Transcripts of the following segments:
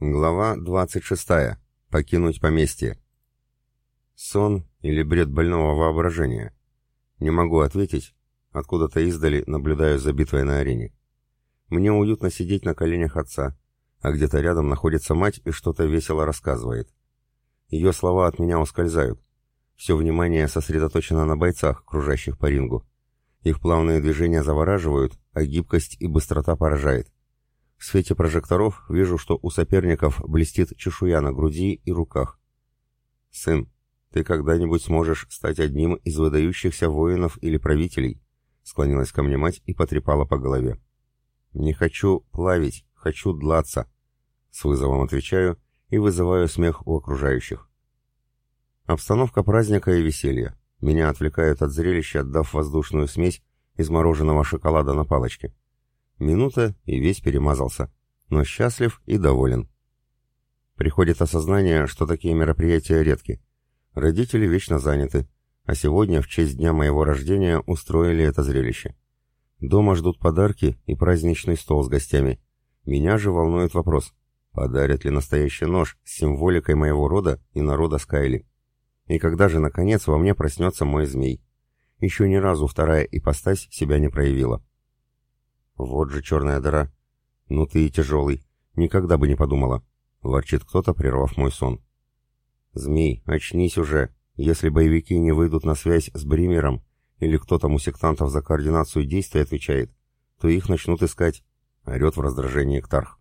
Глава 26. Покинуть поместье. Сон или бред больного воображения? Не могу ответить. Откуда-то издали наблюдаю за битвой на арене. Мне уютно сидеть на коленях отца, а где-то рядом находится мать и что-то весело рассказывает. Ее слова от меня ускользают. Все внимание сосредоточено на бойцах, кружащих по рингу. Их плавные движения завораживают, а гибкость и быстрота поражает. В свете прожекторов вижу, что у соперников блестит чешуя на груди и руках. «Сын, ты когда-нибудь сможешь стать одним из выдающихся воинов или правителей?» Склонилась ко мне мать и потрепала по голове. «Не хочу плавить, хочу длаться», — с вызовом отвечаю и вызываю смех у окружающих. Обстановка праздника и веселья. Меня отвлекают от зрелища, отдав воздушную смесь из мороженого шоколада на палочке. Минута, и весь перемазался, но счастлив и доволен. Приходит осознание, что такие мероприятия редки. Родители вечно заняты, а сегодня, в честь дня моего рождения, устроили это зрелище. Дома ждут подарки и праздничный стол с гостями. Меня же волнует вопрос, подарят ли настоящий нож с символикой моего рода и народа Скайли. И когда же, наконец, во мне проснется мой змей? Еще ни разу вторая ипостась себя не проявила. Вот же черная дыра. Ну ты и тяжелый. Никогда бы не подумала. Ворчит кто-то, прервав мой сон. Змей, очнись уже. Если боевики не выйдут на связь с Бримером, или кто там у сектантов за координацию действий отвечает, то их начнут искать. Орет в раздражении Ктарх.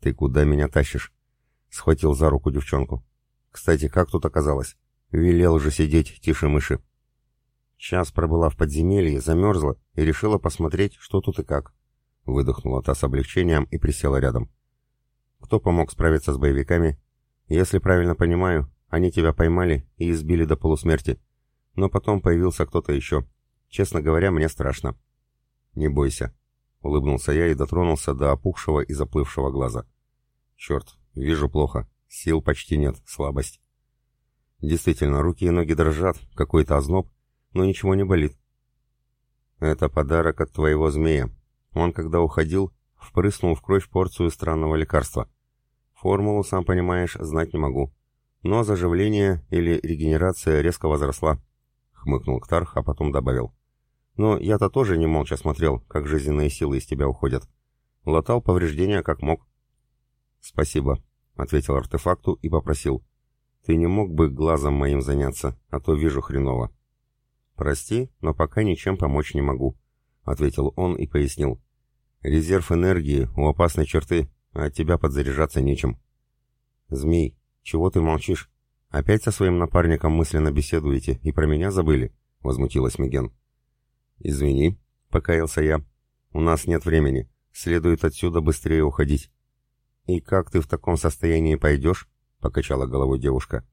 Ты куда меня тащишь? Схватил за руку девчонку. Кстати, как тут оказалось? Велел же сидеть тише мыши. Час пробыла в подземелье, замерзла и решила посмотреть, что тут и как. Выдохнула та с облегчением и присела рядом. Кто помог справиться с боевиками? Если правильно понимаю, они тебя поймали и избили до полусмерти. Но потом появился кто-то еще. Честно говоря, мне страшно. Не бойся. Улыбнулся я и дотронулся до опухшего и заплывшего глаза. Черт, вижу плохо. Сил почти нет, слабость. Действительно, руки и ноги дрожат, какой-то озноб, но ничего не болит. Это подарок от твоего змея. Он, когда уходил, впрыснул в кровь порцию странного лекарства. Формулу, сам понимаешь, знать не могу. Но заживление или регенерация резко возросла. Хмыкнул Ктарх, а потом добавил. Но я-то тоже не молча смотрел, как жизненные силы из тебя уходят. Латал повреждения как мог. Спасибо, ответил артефакту и попросил. Ты не мог бы глазом моим заняться, а то вижу хреново. «Прости, но пока ничем помочь не могу», — ответил он и пояснил. «Резерв энергии у опасной черты, а от тебя подзаряжаться нечем». «Змей, чего ты молчишь? Опять со своим напарником мысленно беседуете и про меня забыли?» — возмутилась Миген. «Извини», — покаялся я. «У нас нет времени. Следует отсюда быстрее уходить». «И как ты в таком состоянии пойдешь?» — покачала головой девушка.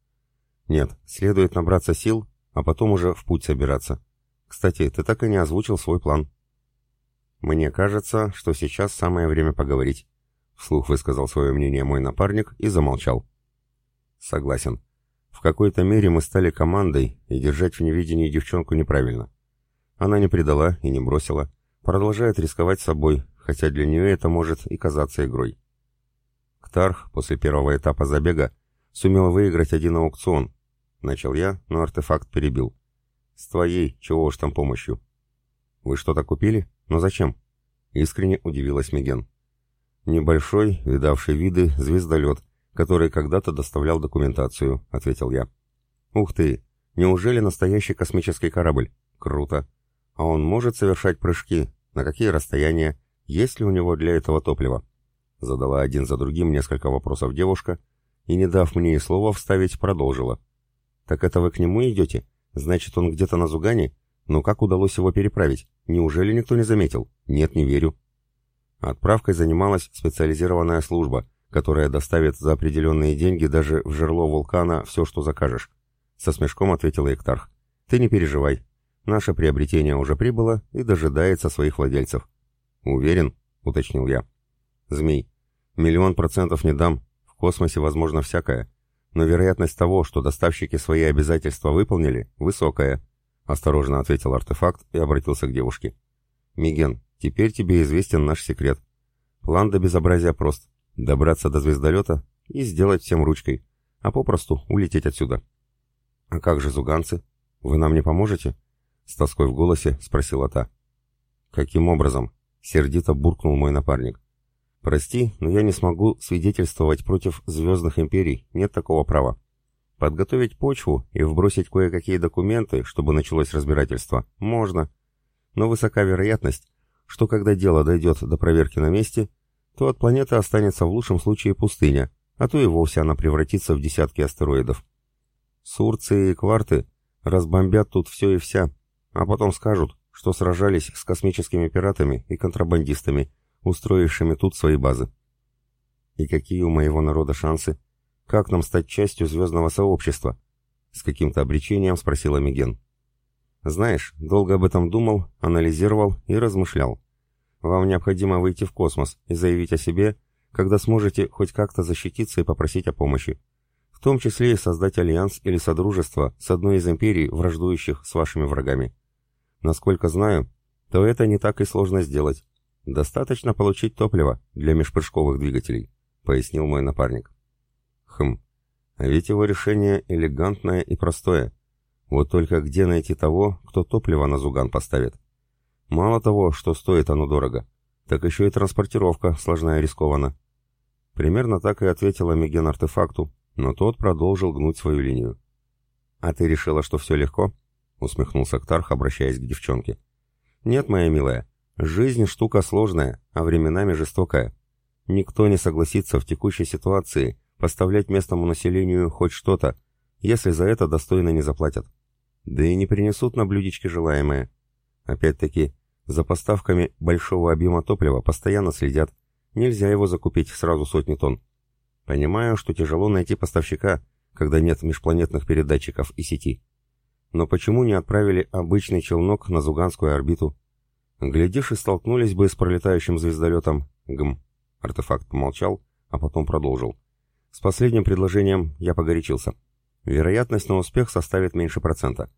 «Нет, следует набраться сил а потом уже в путь собираться. Кстати, ты так и не озвучил свой план. Мне кажется, что сейчас самое время поговорить. Вслух высказал свое мнение мой напарник и замолчал. Согласен. В какой-то мере мы стали командой, и держать в невидении девчонку неправильно. Она не предала и не бросила, продолжает рисковать собой, хотя для нее это может и казаться игрой. Ктарх после первого этапа забега сумел выиграть один аукцион, Начал я, но артефакт перебил. С твоей, чего уж там помощью. Вы что-то купили? Но зачем? Искренне удивилась Меген. Небольшой, видавший виды, звездолет, который когда-то доставлял документацию, ответил я. Ух ты! Неужели настоящий космический корабль? Круто! А он может совершать прыжки? На какие расстояния? Есть ли у него для этого топливо? Задала один за другим несколько вопросов девушка и, не дав мне и слова вставить, продолжила. «Так это вы к нему идете? Значит, он где-то на Зугане? Но как удалось его переправить? Неужели никто не заметил? Нет, не верю». Отправкой занималась специализированная служба, которая доставит за определенные деньги даже в жерло вулкана все, что закажешь. Со смешком ответила Эктарх. «Ты не переживай. Наше приобретение уже прибыло и дожидается своих владельцев». «Уверен?» — уточнил я. «Змей, миллион процентов не дам. В космосе возможно всякое но вероятность того, что доставщики свои обязательства выполнили, высокая», — осторожно ответил артефакт и обратился к девушке. «Миген, теперь тебе известен наш секрет. План до безобразия прост. Добраться до звездолета и сделать всем ручкой, а попросту улететь отсюда. «А как же зуганцы? Вы нам не поможете?» С тоской в голосе спросила та. «Каким образом?» — сердито буркнул мой напарник. «Прости, но я не смогу свидетельствовать против звездных империй, нет такого права. Подготовить почву и вбросить кое-какие документы, чтобы началось разбирательство, можно. Но высока вероятность, что когда дело дойдет до проверки на месте, то от планеты останется в лучшем случае пустыня, а то и вовсе она превратится в десятки астероидов. Сурцы и кварты разбомбят тут все и вся, а потом скажут, что сражались с космическими пиратами и контрабандистами, устроившими тут свои базы. И какие у моего народа шансы? Как нам стать частью звездного сообщества? С каким-то обречением спросила Миген. Знаешь, долго об этом думал, анализировал и размышлял. Вам необходимо выйти в космос и заявить о себе, когда сможете хоть как-то защититься и попросить о помощи. В том числе и создать альянс или содружество с одной из империй, враждующих с вашими врагами. Насколько знаю, то это не так и сложно сделать. Достаточно получить топливо для межпрыжковых двигателей, пояснил мой напарник. Хм, а ведь его решение элегантное и простое. Вот только где найти того, кто топливо на Зуган поставит? Мало того, что стоит оно дорого, так еще и транспортировка сложная и рискована. Примерно так и ответила Миген артефакту, но тот продолжил гнуть свою линию. «А ты решила, что все легко?» — усмехнулся Ктарх, обращаясь к девчонке. «Нет, моя милая, жизнь штука сложная, а временами жестокая. Никто не согласится в текущей ситуации поставлять местному населению хоть что-то, если за это достойно не заплатят. Да и не принесут на блюдечке желаемое. Опять-таки, за поставками большого объема топлива постоянно следят. Нельзя его закупить сразу сотни тонн. Понимаю, что тяжело найти поставщика, когда нет межпланетных передатчиков и сети. Но почему не отправили обычный челнок на Зуганскую орбиту? Глядишь, и столкнулись бы с пролетающим звездолетом. Гм. Артефакт молчал, а потом продолжил. С последним предложением я погорячился. Вероятность на успех составит меньше процента.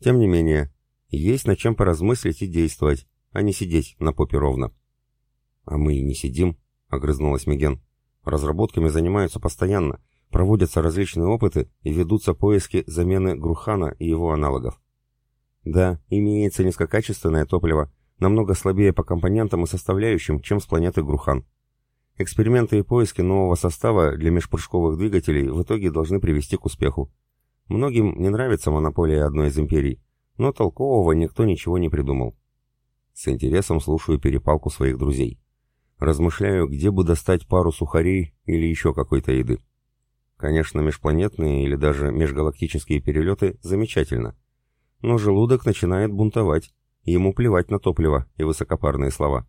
Тем не менее, есть над чем поразмыслить и действовать, а не сидеть на попе ровно. «А мы и не сидим», — огрызнулась Миген. «Разработками занимаются постоянно, Проводятся различные опыты и ведутся поиски замены Грухана и его аналогов. Да, имеется низкокачественное топливо, намного слабее по компонентам и составляющим, чем с планеты Грухан. Эксперименты и поиски нового состава для межпрыжковых двигателей в итоге должны привести к успеху. Многим не нравится монополия одной из империй, но толкового никто ничего не придумал. С интересом слушаю перепалку своих друзей. Размышляю, где бы достать пару сухарей или еще какой-то еды. Конечно, межпланетные или даже межгалактические перелеты замечательно. Но желудок начинает бунтовать, ему плевать на топливо и высокопарные слова.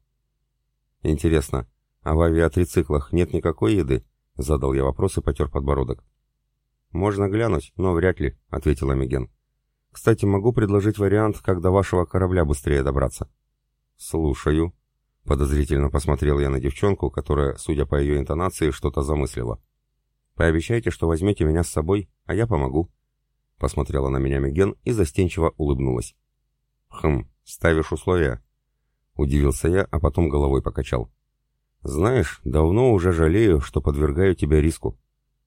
Интересно, а в авиатрициклах нет никакой еды? Задал я вопрос и потер подбородок. «Можно глянуть, но вряд ли», — ответила Миген. «Кстати, могу предложить вариант, как до вашего корабля быстрее добраться». «Слушаю», — подозрительно посмотрел я на девчонку, которая, судя по ее интонации, что-то замыслила. Пообещайте, что возьмете меня с собой, а я помогу». Посмотрела на меня Меген и застенчиво улыбнулась. «Хм, ставишь условия?» Удивился я, а потом головой покачал. «Знаешь, давно уже жалею, что подвергаю тебя риску.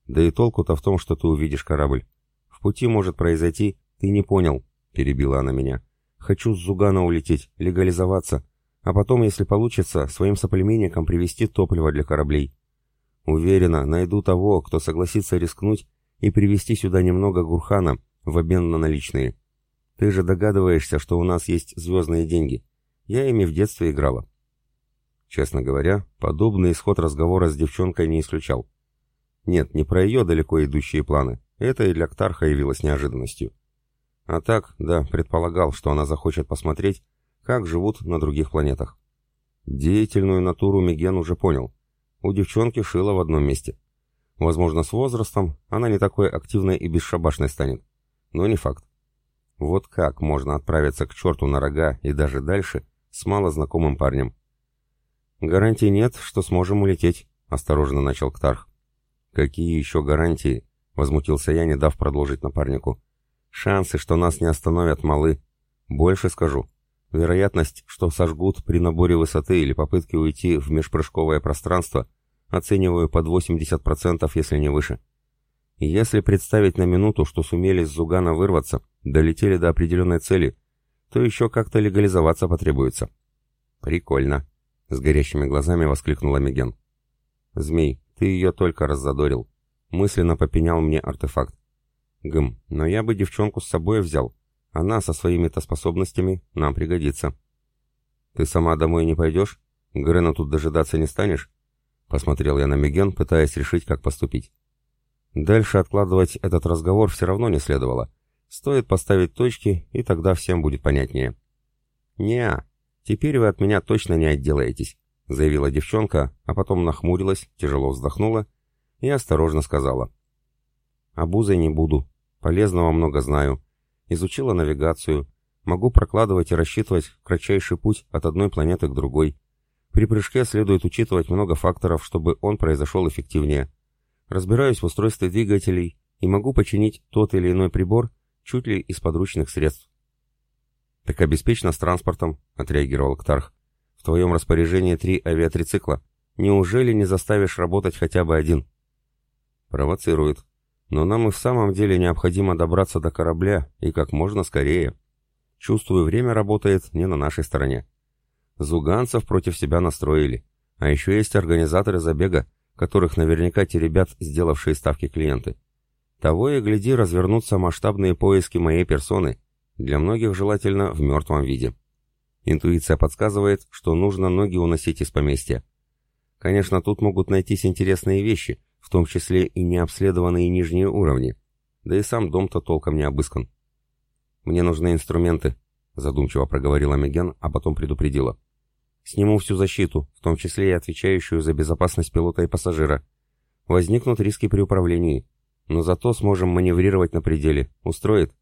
Да и толку-то в том, что ты увидишь корабль. В пути может произойти, ты не понял», — перебила она меня. «Хочу с Зугана улететь, легализоваться, а потом, если получится, своим соплеменникам привезти топливо для кораблей. Уверена, найду того, кто согласится рискнуть и привезти сюда немного гурхана в обмен на наличные. Ты же догадываешься, что у нас есть звездные деньги. Я ими в детстве играла. Честно говоря, подобный исход разговора с девчонкой не исключал. Нет, не про ее далеко идущие планы. Это и для Ктарха явилось неожиданностью. А так, да, предполагал, что она захочет посмотреть, как живут на других планетах. Деятельную натуру Миген уже понял. У девчонки шило в одном месте. Возможно, с возрастом она не такой активной и бесшабашной станет. Но не факт. Вот как можно отправиться к черту на рога и даже дальше с малознакомым парнем? «Гарантий нет, что сможем улететь», — осторожно начал Ктарх. «Какие еще гарантии?» — возмутился я, не дав продолжить напарнику. «Шансы, что нас не остановят, малы. Больше скажу. Вероятность, что сожгут при наборе высоты или попытке уйти в межпрыжковое пространство, оцениваю под 80%, если не выше. Если представить на минуту, что сумели с Зугана вырваться, долетели до определенной цели, то еще как-то легализоваться потребуется. Прикольно. С горящими глазами воскликнула Меген. Змей, ты ее только раззадорил. Мысленно попенял мне артефакт. Гм, но я бы девчонку с собой взял. Она со своими-то способностями нам пригодится. Ты сама домой не пойдешь? Грена тут дожидаться не станешь? Посмотрел я на Меген, пытаясь решить, как поступить. Дальше откладывать этот разговор все равно не следовало. Стоит поставить точки, и тогда всем будет понятнее. не теперь вы от меня точно не отделаетесь», — заявила девчонка, а потом нахмурилась, тяжело вздохнула и осторожно сказала. «Обузой не буду. Полезного много знаю. Изучила навигацию. Могу прокладывать и рассчитывать кратчайший путь от одной планеты к другой. При прыжке следует учитывать много факторов, чтобы он произошел эффективнее. Разбираюсь в устройстве двигателей и могу починить тот или иной прибор чуть ли из подручных средств. «Так обеспечь нас транспортом», — отреагировал Ктарх. «В твоем распоряжении три авиатрицикла. Неужели не заставишь работать хотя бы один?» Провоцирует. «Но нам и в самом деле необходимо добраться до корабля, и как можно скорее. Чувствую, время работает не на нашей стороне. Зуганцев против себя настроили. А еще есть организаторы забега, которых наверняка те ребят, сделавшие ставки клиенты. Того и гляди, развернутся масштабные поиски моей персоны, для многих желательно в мертвом виде. Интуиция подсказывает, что нужно ноги уносить из поместья. Конечно, тут могут найтись интересные вещи, в том числе и необследованные нижние уровни, да и сам дом-то толком не обыскан. «Мне нужны инструменты», — задумчиво проговорила Меген, а потом предупредила. «Сниму всю защиту, в том числе и отвечающую за безопасность пилота и пассажира. Возникнут риски при управлении, но зато сможем маневрировать на пределе. Устроит?»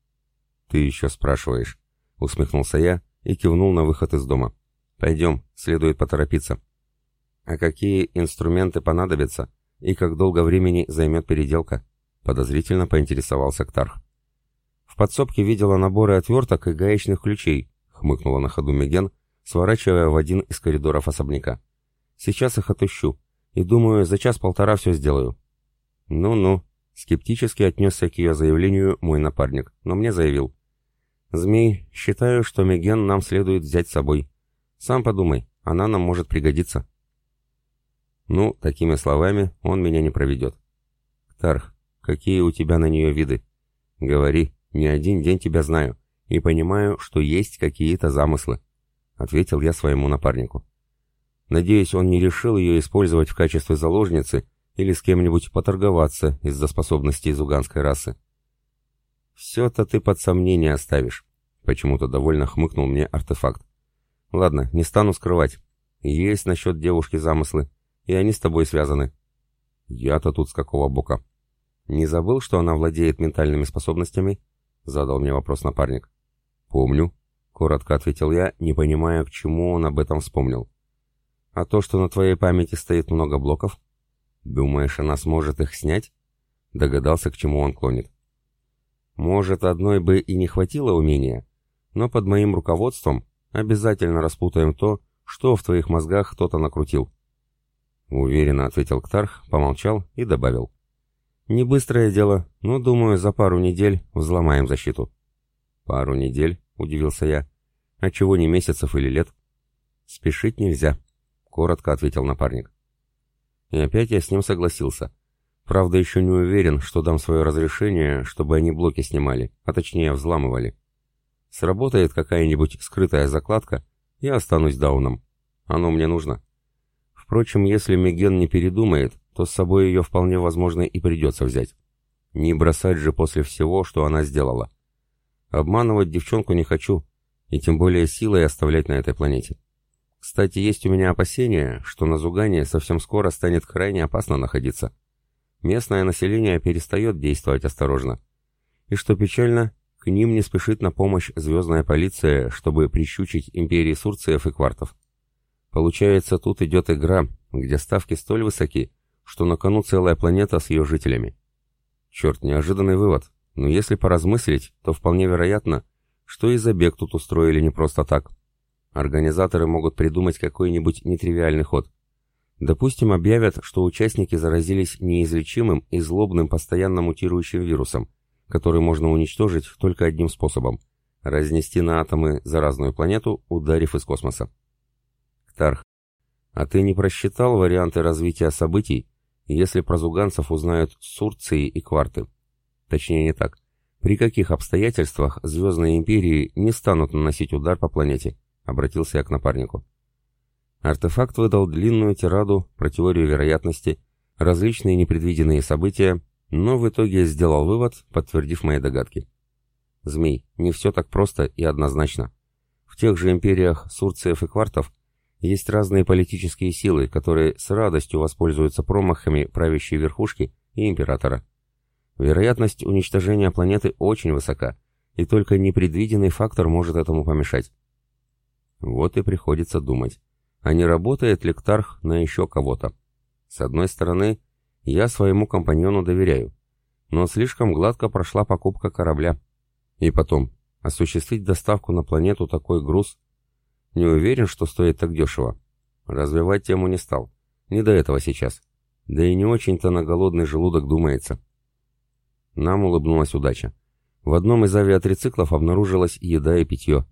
«Ты еще спрашиваешь», — усмехнулся я и кивнул на выход из дома. «Пойдем, следует поторопиться». «А какие инструменты понадобятся и как долго времени займет переделка?» — подозрительно поинтересовался Ктарх. «В подсобке видела наборы отверток и гаечных ключей», — хмыкнула на ходу Меген, сворачивая в один из коридоров особняка. «Сейчас их отыщу, и думаю, за час-полтора все сделаю». «Ну-ну», — скептически отнесся к ее заявлению мой напарник, но мне заявил. «Змей, считаю, что Меген нам следует взять с собой. Сам подумай, она нам может пригодиться». Ну, такими словами он меня не проведет. «Ктарх, какие у тебя на нее виды?» «Говори, не один день тебя знаю, и понимаю, что есть какие-то замыслы», — ответил я своему напарнику. Надеюсь, он не решил ее использовать в качестве заложницы или с кем-нибудь поторговаться из-за способностей зуганской расы. «Все-то ты под сомнение оставишь», — почему-то довольно хмыкнул мне артефакт. «Ладно, не стану скрывать. Есть насчет девушки замыслы, и они с тобой связаны». «Я-то тут с какого бока?» «Не забыл, что она владеет ментальными способностями?» — задал мне вопрос напарник. «Помню», — коротко ответил я, не понимая, к чему он об этом вспомнил. «А то, что на твоей памяти стоит много блоков? Думаешь, она сможет их снять?» Догадался, к чему он клонит. Может, одной бы и не хватило умения, но под моим руководством обязательно распутаем то, что в твоих мозгах кто-то накрутил. Уверенно ответил Ктарх, помолчал и добавил. Не быстрое дело, но, думаю, за пару недель взломаем защиту. Пару недель, удивился я. А чего не месяцев или лет? Спешить нельзя, коротко ответил напарник. И опять я с ним согласился. Правда, еще не уверен, что дам свое разрешение, чтобы они блоки снимали, а точнее взламывали. Сработает какая-нибудь скрытая закладка, я останусь дауном. Оно мне нужно. Впрочем, если Меген не передумает, то с собой ее вполне возможно и придется взять. Не бросать же после всего, что она сделала. Обманывать девчонку не хочу, и тем более силой оставлять на этой планете. Кстати, есть у меня опасения, что на Зугане совсем скоро станет крайне опасно находиться местное население перестает действовать осторожно. И что печально, к ним не спешит на помощь звездная полиция, чтобы прищучить империи Сурциев и Квартов. Получается, тут идет игра, где ставки столь высоки, что на кону целая планета с ее жителями. Черт, неожиданный вывод, но если поразмыслить, то вполне вероятно, что и забег тут устроили не просто так. Организаторы могут придумать какой-нибудь нетривиальный ход. Допустим, объявят, что участники заразились неизлечимым и злобным постоянно мутирующим вирусом, который можно уничтожить только одним способом – разнести на атомы заразную планету, ударив из космоса. Ктарх, а ты не просчитал варианты развития событий, если про зуганцев узнают Сурции и Кварты? Точнее, не так. При каких обстоятельствах Звездные Империи не станут наносить удар по планете? Обратился я к напарнику. Артефакт выдал длинную тираду про теорию вероятности, различные непредвиденные события, но в итоге сделал вывод, подтвердив мои догадки. Змей, не все так просто и однозначно. В тех же империях Сурциев и Квартов есть разные политические силы, которые с радостью воспользуются промахами правящей верхушки и императора. Вероятность уничтожения планеты очень высока, и только непредвиденный фактор может этому помешать. Вот и приходится думать а не работает ли Ктарх на еще кого-то. С одной стороны, я своему компаньону доверяю, но слишком гладко прошла покупка корабля. И потом, осуществить доставку на планету такой груз, не уверен, что стоит так дешево. Развивать тему не стал, не до этого сейчас. Да и не очень-то на голодный желудок думается. Нам улыбнулась удача. В одном из авиатрициклов обнаружилась еда и питье.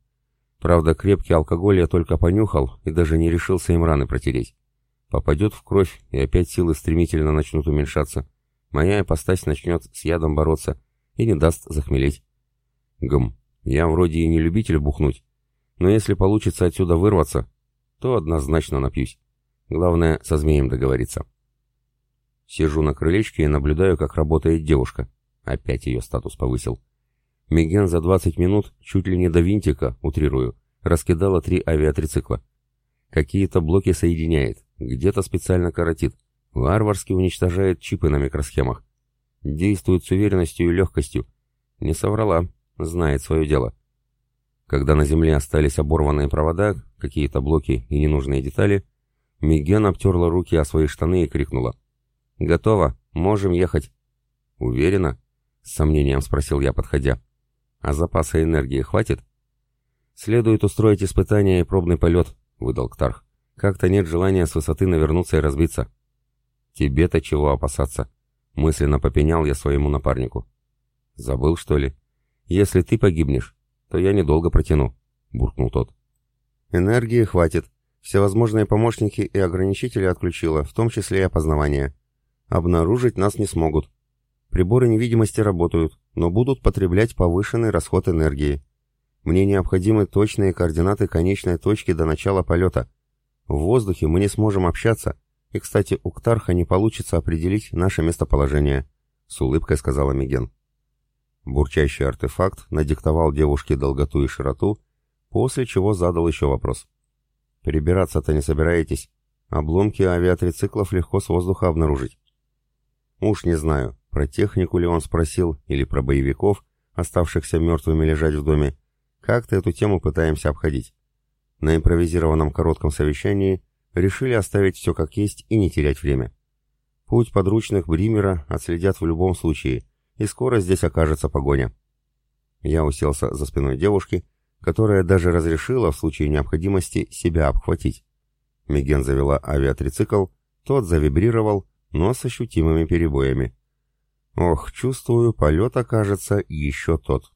Правда, крепкий алкоголь я только понюхал и даже не решился им раны протереть. Попадет в кровь, и опять силы стремительно начнут уменьшаться. Моя ипостась начнет с ядом бороться и не даст захмелеть. Гм, я вроде и не любитель бухнуть, но если получится отсюда вырваться, то однозначно напьюсь. Главное, со змеем договориться. Сижу на крылечке и наблюдаю, как работает девушка. Опять ее статус повысил. Миген за 20 минут, чуть ли не до винтика, утрирую, раскидала три авиатрицикла. Какие-то блоки соединяет, где-то специально коротит, варварски уничтожает чипы на микросхемах. Действует с уверенностью и легкостью. Не соврала, знает свое дело. Когда на земле остались оборванные провода, какие-то блоки и ненужные детали, Миген обтерла руки о свои штаны и крикнула. «Готово, можем ехать». «Уверена?» — с сомнением спросил я, подходя. А запаса энергии хватит? Следует устроить испытание и пробный полет, выдал Ктарх. Как-то нет желания с высоты навернуться и разбиться. Тебе-то чего опасаться? Мысленно попенял я своему напарнику. Забыл, что ли? Если ты погибнешь, то я недолго протяну, буркнул тот. Энергии хватит. Всевозможные помощники и ограничители отключила, в том числе и опознавание. Обнаружить нас не смогут. Приборы невидимости работают, но будут потреблять повышенный расход энергии. Мне необходимы точные координаты конечной точки до начала полета. В воздухе мы не сможем общаться, и, кстати, у Ктарха не получится определить наше местоположение», — с улыбкой сказала Миген. Бурчащий артефакт надиктовал девушке долготу и широту, после чего задал еще вопрос. «Перебираться-то не собираетесь? Обломки авиатрициклов легко с воздуха обнаружить». «Уж не знаю. Про технику ли он спросил, или про боевиков, оставшихся мертвыми лежать в доме. Как-то эту тему пытаемся обходить. На импровизированном коротком совещании решили оставить все как есть и не терять время. Путь подручных Бримера отследят в любом случае, и скоро здесь окажется погоня. Я уселся за спиной девушки, которая даже разрешила в случае необходимости себя обхватить. Миген завела авиатрицикл, тот завибрировал, но с ощутимыми перебоями. Ох, чувствую, полет окажется еще тот.